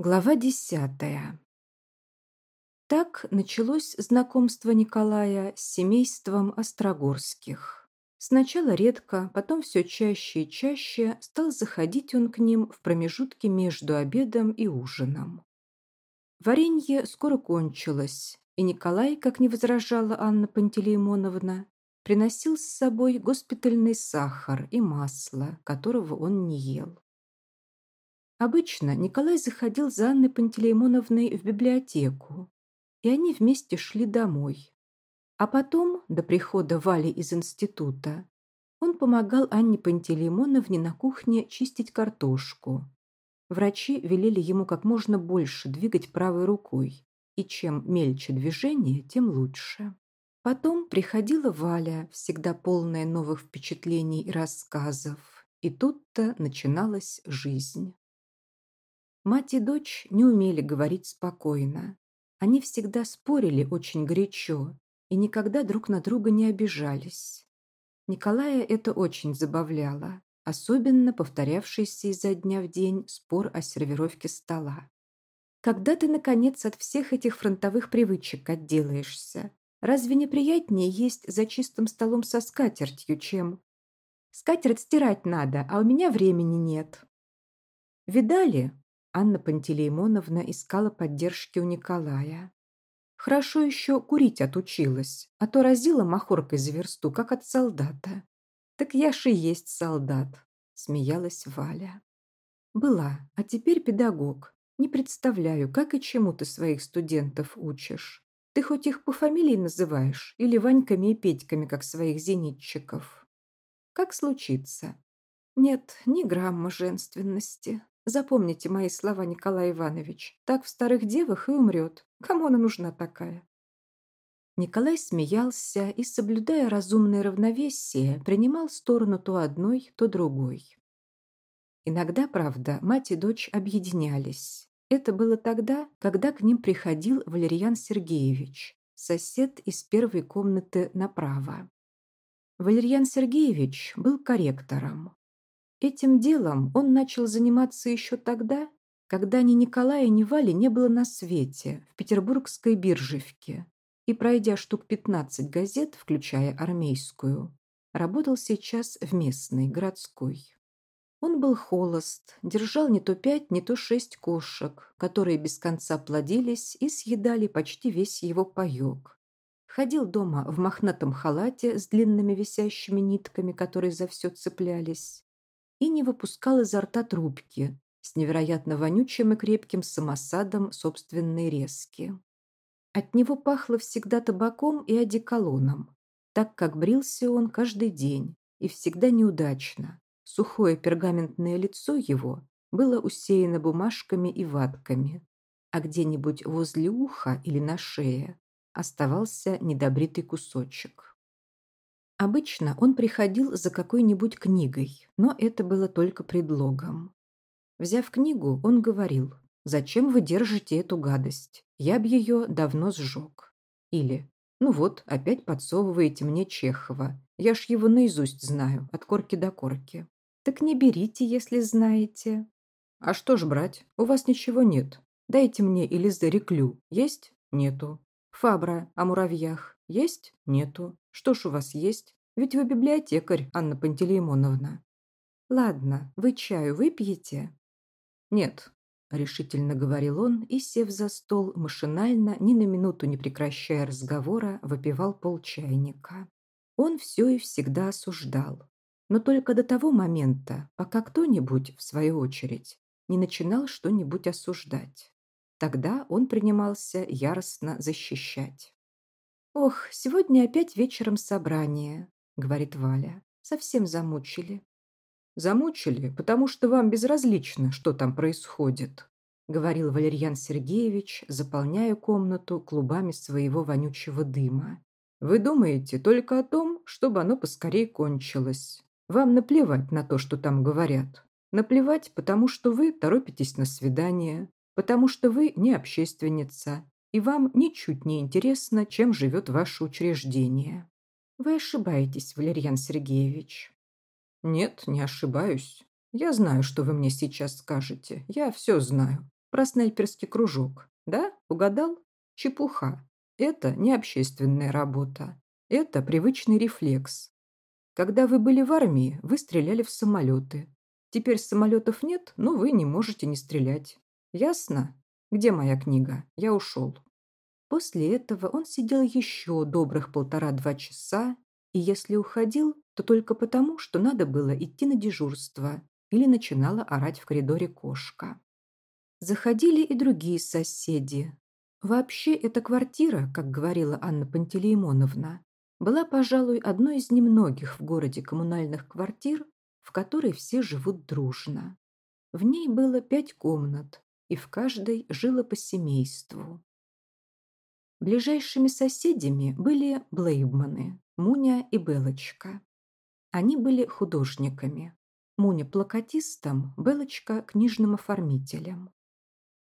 Глава десятая. Так началось знакомство Николая с семейством Острогорских. Сначала редко, потом все чаще и чаще стал заходить он к ним в промежутке между обедом и ужином. Варенье скоро кончилось, и Николай, как не возражала Анна Пантелеймоновна, приносил с собой госпитальный сахар и масло, которого он не ел. Обычно Николай заходил за Анной Пантелеймоновной в библиотеку, и они вместе шли домой. А потом, до прихода Вали из института, он помогал Анне Пантелеймоновне на кухне чистить картошку. Врачи велели ему как можно больше двигать правой рукой, и чем мельче движение, тем лучше. Потом приходила Валя, всегда полная новых впечатлений и рассказов, и тут-то начиналась жизнь. Мать и дочь не умели говорить спокойно. Они всегда спорили очень горячо и никогда друг на друга не обижались. Николая это очень забавляло, особенно повторявшийся изо дня в день спор о сервировке стола. Когда ты, наконец, от всех этих фронтовых привычек отделаешься, разве не приятнее есть за чистым столом со скатертью, чем... Скатерть стирать надо, а у меня времени нет. Видали, Анна Пантелеймоновна искала поддержки у Николая. Хорошо еще курить отучилась, а то разила махоркой за версту, как от солдата. Так я ж и есть солдат, смеялась Валя. Была, а теперь педагог. Не представляю, как и чему ты своих студентов учишь. Ты хоть их по фамилии называешь или Ваньками и Петьками, как своих зенитчиков? Как случится? Нет, ни грамма женственности. Запомните мои слова, Николай Иванович. Так в старых девах и умрет. Кому она нужна такая? Николай смеялся и, соблюдая разумное равновесие, принимал сторону то одной, то другой. Иногда, правда, мать и дочь объединялись. Это было тогда, когда к ним приходил Валерьян Сергеевич, сосед из первой комнаты направо. Валерьян Сергеевич был корректором. Этим делом он начал заниматься еще тогда, когда ни Николая, ни Вали не было на свете, в петербургской биржевке, и, пройдя штук 15 газет, включая армейскую, работал сейчас в местной, городской. Он был холост, держал не то пять, не то шесть кошек, которые без конца плодились и съедали почти весь его паёк. Ходил дома в мохнатом халате с длинными висящими нитками, которые за все цеплялись, и не выпускал изо рта трубки с невероятно вонючим и крепким самосадом собственной резки. От него пахло всегда табаком и одеколоном, так как брился он каждый день и всегда неудачно. Сухое пергаментное лицо его было усеяно бумажками и ватками, а где-нибудь возле уха или на шее оставался недобритый кусочек. Обычно он приходил за какой-нибудь книгой, но это было только предлогом. Взяв книгу, он говорил, «Зачем вы держите эту гадость? Я б ее давно сжег». Или «Ну вот, опять подсовываете мне Чехова. Я ж его наизусть знаю, от корки до корки». «Так не берите, если знаете». «А что ж брать? У вас ничего нет. Дайте мне Элизе Реклю. Есть? Нету. Фабра о муравьях. Есть? Нету. Что ж у вас есть? Ведь вы библиотекарь, Анна Пантелеймоновна. Ладно, вы чаю выпьете? Нет, решительно говорил он и, сев за стол, машинально, ни на минуту не прекращая разговора, выпивал полчайника. Он все и всегда осуждал. Но только до того момента, пока кто-нибудь, в свою очередь, не начинал что-нибудь осуждать. Тогда он принимался яростно защищать. «Ох, сегодня опять вечером собрание», — говорит Валя. «Совсем замучили». «Замучили, потому что вам безразлично, что там происходит», — говорил Валерьян Сергеевич, заполняя комнату клубами своего вонючего дыма. «Вы думаете только о том, чтобы оно поскорее кончилось. Вам наплевать на то, что там говорят. Наплевать, потому что вы торопитесь на свидание, потому что вы не общественница, и вам ничуть не интересно, чем живет ваше учреждение. Вы ошибаетесь, Валерьян Сергеевич. Нет, не ошибаюсь. Я знаю, что вы мне сейчас скажете. Я все знаю. Про снайперский кружок. Да? Угадал? Чепуха. Это не общественная работа. Это привычный рефлекс. Когда вы были в армии, вы стреляли в самолеты. Теперь самолетов нет, но вы не можете не стрелять. Ясно? Где моя книга? Я ушел. После этого он сидел еще добрых полтора-два часа, и если уходил, то только потому, что надо было идти на дежурство или начинала орать в коридоре кошка. Заходили и другие соседи. Вообще, эта квартира, как говорила Анна Пантелеймоновна, была, пожалуй, одной из немногих в городе коммунальных квартир, в которой все живут дружно. В ней было пять комнат, и в каждой жило по семейству. Ближайшими соседями были Блейбманы, Муня и Белочка. Они были художниками. Муня – плакатистом, Белочка – книжным оформителем.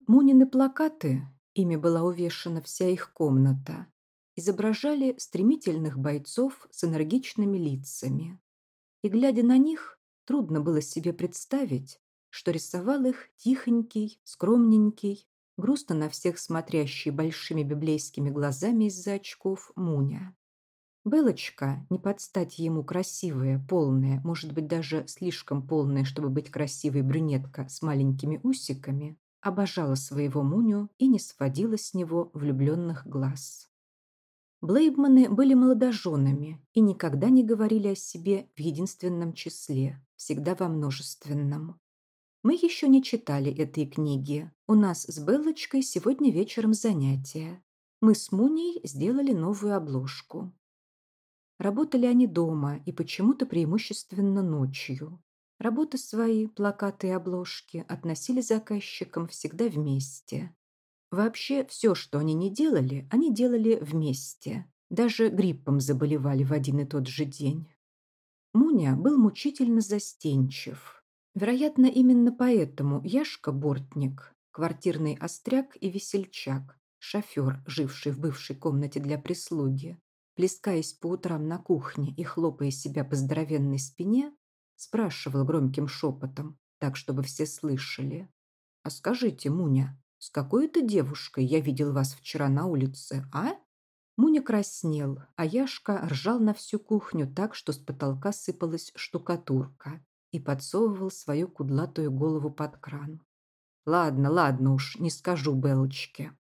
Мунины плакаты, ими была увешана вся их комната, изображали стремительных бойцов с энергичными лицами. И, глядя на них, трудно было себе представить, что рисовал их тихонький, скромненький, грустно на всех смотрящий большими библейскими глазами из-за очков Муня. Белочка, не подстать ему красивая, полная, может быть, даже слишком полная, чтобы быть красивой брюнетка с маленькими усиками, обожала своего Муню и не сводила с него влюбленных глаз. Блейбманы были молодоженами и никогда не говорили о себе в единственном числе, всегда во множественном. Мы еще не читали этой книги. У нас с Беллочкой сегодня вечером занятия. Мы с Муней сделали новую обложку. Работали они дома и почему-то преимущественно ночью. Работы свои, плакаты и обложки относили заказчикам всегда вместе. Вообще все, что они не делали, они делали вместе. Даже гриппом заболевали в один и тот же день. Муня был мучительно застенчив. Вероятно, именно поэтому Яшка Бортник, квартирный остряк и весельчак, шофер, живший в бывшей комнате для прислуги, плескаясь по утрам на кухне и хлопая себя по здоровенной спине, спрашивал громким шепотом, так, чтобы все слышали. «А скажите, Муня, с какой это девушкой я видел вас вчера на улице, а?» Муня краснел, а Яшка ржал на всю кухню так, что с потолка сыпалась штукатурка и подсовывал свою кудлатую голову под кран. «Ладно, ладно уж, не скажу Белочке».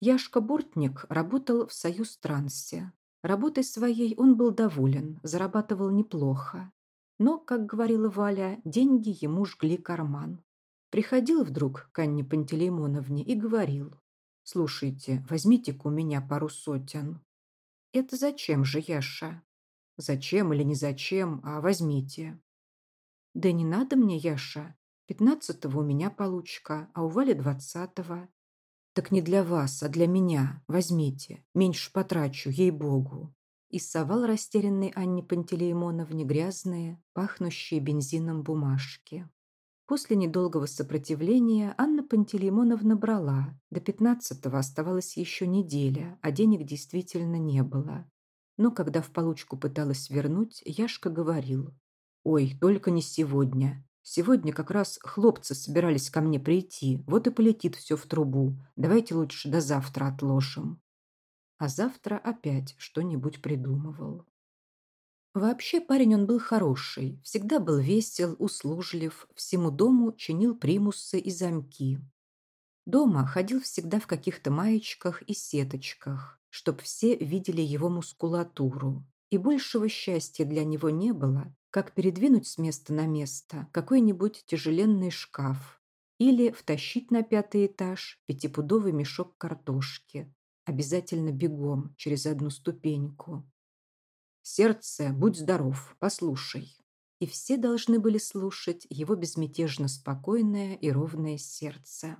Яшка Бортник работал в Союз Трансе. Работой своей он был доволен, зарабатывал неплохо. Но, как говорила Валя, деньги ему жгли карман. Приходил вдруг к Анне Пантелеймоновне и говорил, «Слушайте, возьмите-ка у меня пару сотен». «Это зачем же, Яша?» «Зачем или не зачем, а возьмите». «Да не надо мне, Яша. Пятнадцатого у меня получка, а у Вали двадцатого». «Так не для вас, а для меня. Возьмите. Меньше потрачу, ей-богу». И совал растерянной Анне Пантелеймоновне грязные, пахнущие бензином бумажки. После недолгого сопротивления Анна Пантелеймоновна брала. До пятнадцатого оставалась еще неделя, а денег действительно не было. Но когда в получку пыталась вернуть, Яшка говорил, Ой, только не сегодня. Сегодня как раз хлопцы собирались ко мне прийти, вот и полетит все в трубу. Давайте лучше до завтра отложим. А завтра опять что-нибудь придумывал. Вообще парень он был хороший, всегда был весел, услужлив, всему дому чинил примусы и замки. Дома ходил всегда в каких-то маечках и сеточках, чтоб все видели его мускулатуру. И большего счастья для него не было, как передвинуть с места на место какой-нибудь тяжеленный шкаф или втащить на пятый этаж пятипудовый мешок картошки, обязательно бегом через одну ступеньку. «Сердце, будь здоров, послушай». И все должны были слушать его безмятежно спокойное и ровное сердце.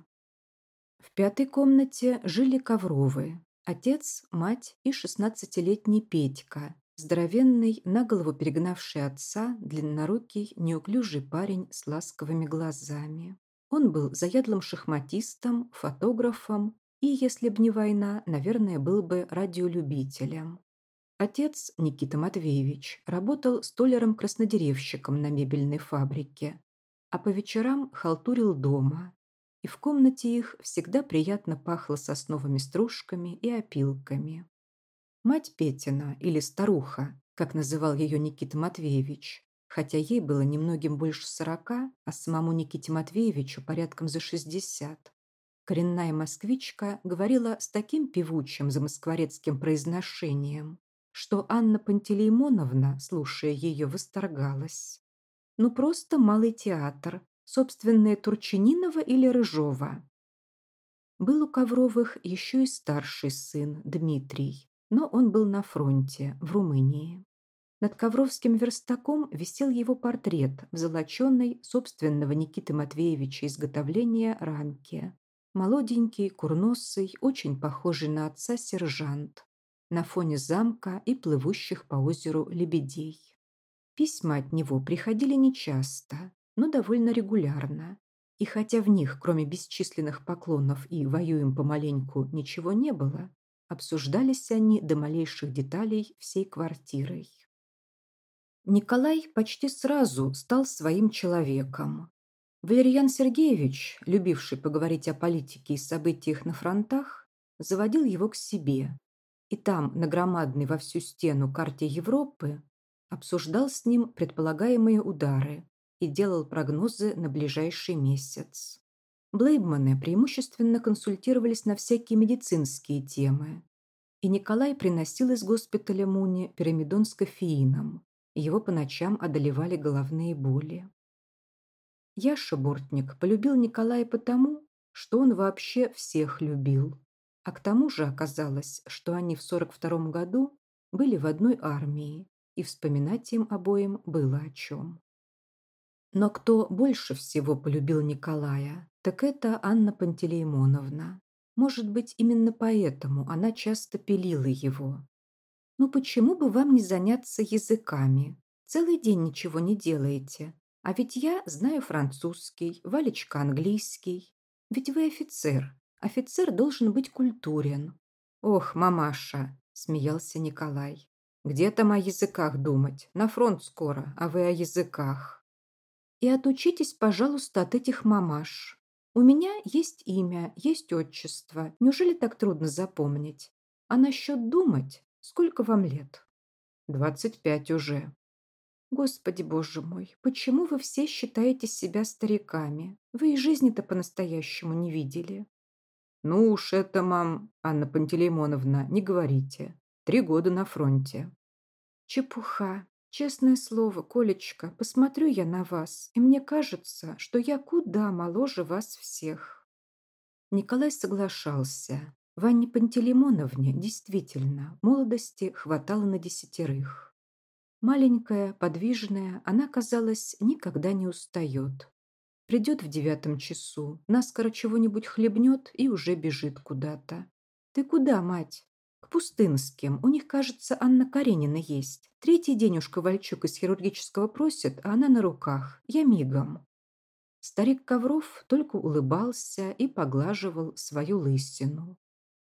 В пятой комнате жили Ковровы, отец, мать и шестнадцатилетний Петька, Здоровенный, наголову перегнавший отца, длиннорукий, неуклюжий парень с ласковыми глазами. Он был заядлым шахматистом, фотографом и, если б не война, наверное, был бы радиолюбителем. Отец, Никита Матвеевич, работал столяром-краснодеревщиком на мебельной фабрике, а по вечерам халтурил дома. и в комнате их всегда приятно пахло сосновыми стружками и опилками. Мать Петина, или старуха, как называл ее Никита Матвеевич, хотя ей было немногим больше сорока, а самому Никите Матвеевичу порядком за шестьдесят. Коренная москвичка говорила с таким певучим замоскворецким произношением, что Анна Пантелеймоновна, слушая ее, восторгалась. Ну просто малый театр, собственное Турчининова или Рыжова. Был у Ковровых еще и старший сын, Дмитрий, но он был на фронте, в Румынии. Над ковровским верстаком висел его портрет в золоченной собственного Никиты Матвеевича изготовления рамке. Молоденький, курносый, очень похожий на отца сержант. На фоне замка и плывущих по озеру лебедей. Письма от него приходили нечасто, но довольно регулярно. И хотя в них, кроме бесчисленных поклонов и «воюем помаленьку» ничего не было, обсуждались они до малейших деталей всей квартирой. Николай почти сразу стал своим человеком. Валерьян Сергеевич, любивший поговорить о политике и событиях на фронтах, заводил его к себе. И там, на громадной во всю стену карте Европы, обсуждал с ним предполагаемые удары и делал прогнозы на ближайший месяц. Блейбманы преимущественно консультировались на всякие медицинские темы, и Николай приносил из госпиталя Муни пирамидон с кофеином, его по ночам одолевали головные боли. Яша Бортник полюбил Николая потому, что он вообще всех любил. А к тому же оказалось, что они в 42 году были в одной армии, и вспоминать им обоим было о чем. Но кто больше всего полюбил Николая, так это Анна Пантелеймоновна. Может быть, именно поэтому она часто пилила его, ну почему бы вам не заняться языками? Целый день ничего не делаете. А ведь я знаю французский, Валечка английский. Ведь вы офицер. Офицер должен быть культурен. Ох, мамаша, смеялся Николай. Где там о языках думать? На фронт скоро, а вы о языках. И отучитесь, пожалуйста, от этих мамаш. У меня есть имя, есть отчество. Неужели так трудно запомнить? А насчет думать? Сколько вам лет? Двадцать пять уже. Господи, боже мой, почему вы все считаете себя стариками? Вы и жизни-то по-настоящему не видели. Ну уж это, мам, Анна Пантелеймоновна, не говорите. Три года на фронте. Чепуха. Честное слово, Колечка, посмотрю я на вас, и мне кажется, что я куда моложе вас всех. Николай соглашался. Ванне Пантелеймоновне действительно молодости хватало на десятерых. Маленькая, подвижная, она, казалось, никогда не устает. Придет в девятом часу, наскоро чего-нибудь хлебнет и уже бежит куда-то. «Ты куда, мать?» «К Пустынским. У них, кажется, Анна Каренина есть. Третий день уж Ковальчук из хирургического просит, а она на руках. Я мигом». Старик Ковров только улыбался и поглаживал свою лысину.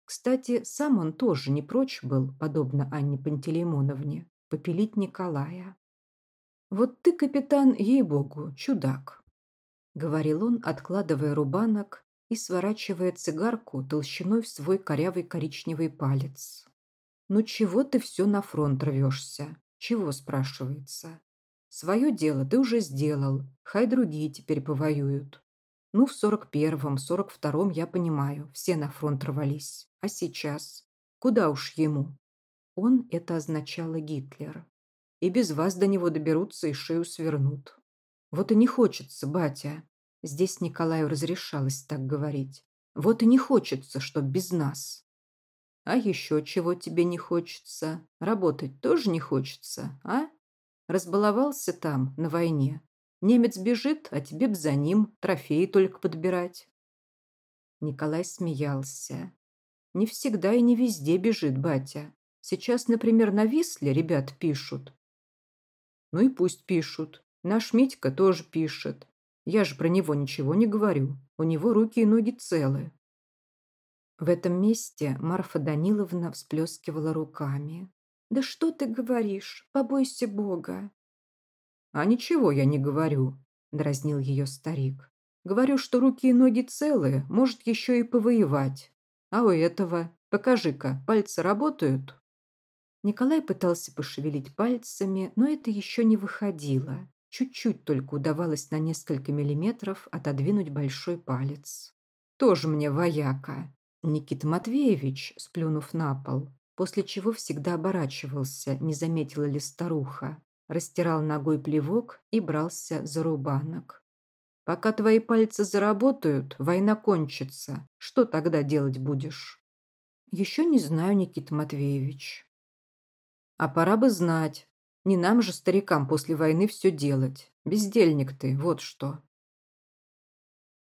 Кстати, сам он тоже не прочь был, подобно Анне Пантелеймоновне, попилить Николая. «Вот ты, капитан, ей-богу, чудак», — говорил он, откладывая рубанок и сворачивая цигарку толщиной в свой корявый коричневый палец. «Ну чего ты все на фронт рвешься? Чего, спрашивается? Свое дело ты уже сделал, хай другие теперь повоюют. Ну, в сорок первом, сорок втором, я понимаю, все на фронт рвались. А сейчас? Куда уж ему? Он это означало Гитлер. И без вас до него доберутся и шею свернут. Вот и не хочется, батя. Здесь Николаю разрешалось так говорить. Вот и не хочется, чтоб без нас. А еще чего тебе не хочется? Работать тоже не хочется, а? Разбаловался там, на войне. Немец бежит, а тебе б за ним трофеи только подбирать. Николай смеялся. Не всегда и не везде бежит батя. Сейчас, например, на Висле ребят пишут. Ну и пусть пишут. Наш Митька тоже пишет. Я же про него ничего не говорю. У него руки и ноги целы. В этом месте Марфа Даниловна всплескивала руками. «Да что ты говоришь? Побойся Бога!» «А ничего я не говорю», – дразнил ее старик. Говорю, что руки и ноги целые, может еще и повоевать. А у этого, покажи-ка, пальцы работают?» Николай пытался пошевелить пальцами, но это еще не выходило. Чуть-чуть только удавалось на несколько миллиметров отодвинуть большой палец. «Тоже мне вояка!» Никита Матвеевич, сплюнув на пол, после чего всегда оборачивался, не заметила ли старуха, растирал ногой плевок и брался за рубанок. «Пока твои пальцы заработают, война кончится. Что тогда делать будешь?» «Еще не знаю, Никита Матвеевич». «А пора бы знать. Не нам же, старикам, после войны все делать. Бездельник ты, вот что».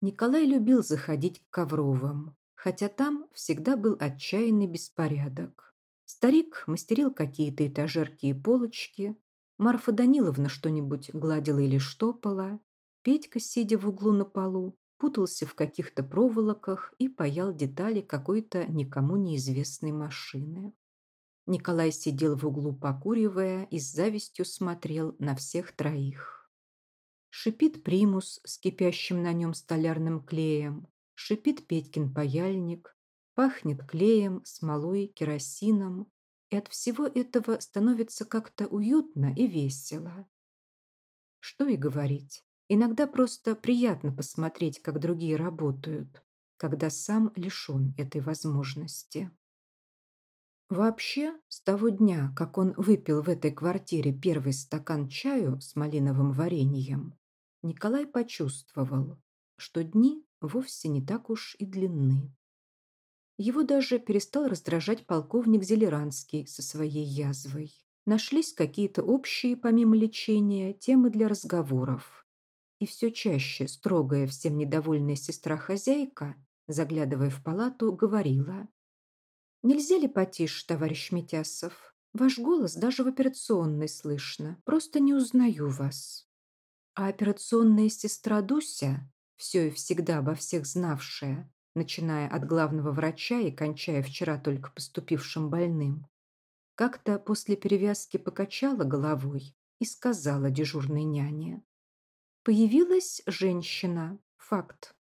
Николай любил заходить к Ковровым, хотя там всегда был отчаянный беспорядок. Старик мастерил какие-то этажерки и полочки, Марфа Даниловна что-нибудь гладила или штопала, Петька, сидя в углу на полу, путался в каких-то проволоках и паял детали какой-то никому неизвестной машины. Николай сидел в углу, покуривая, и с завистью смотрел на всех троих. Шипит примус с кипящим на нем столярным клеем, шипит Петькин паяльник, пахнет клеем, смолой, керосином, и от всего этого становится как-то уютно и весело. Что и говорить, иногда просто приятно посмотреть, как другие работают, когда сам лишен этой возможности. Вообще, с того дня, как он выпил в этой квартире первый стакан чаю с малиновым вареньем, Николай почувствовал, что дни вовсе не так уж и длинны. Его даже перестал раздражать полковник Зелеранский со своей язвой. Нашлись какие-то общие, помимо лечения, темы для разговоров. И все чаще строгая, всем недовольная сестра-хозяйка, заглядывая в палату, говорила. «Нельзя ли потише, товарищ Митясов? Ваш голос даже в операционной слышно. Просто не узнаю вас». А операционная сестра Дуся, все и всегда обо всех знавшая, начиная от главного врача и кончая вчера только поступившим больным. Как-то после перевязки покачала головой и сказала дежурной няне. Появилась женщина. Факт.